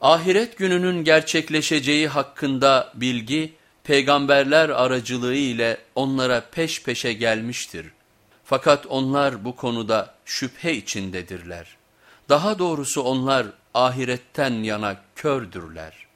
Ahiret gününün gerçekleşeceği hakkında bilgi peygamberler aracılığı ile onlara peş peşe gelmiştir. Fakat onlar bu konuda şüphe içindedirler. Daha doğrusu onlar ahiretten yana kördürler.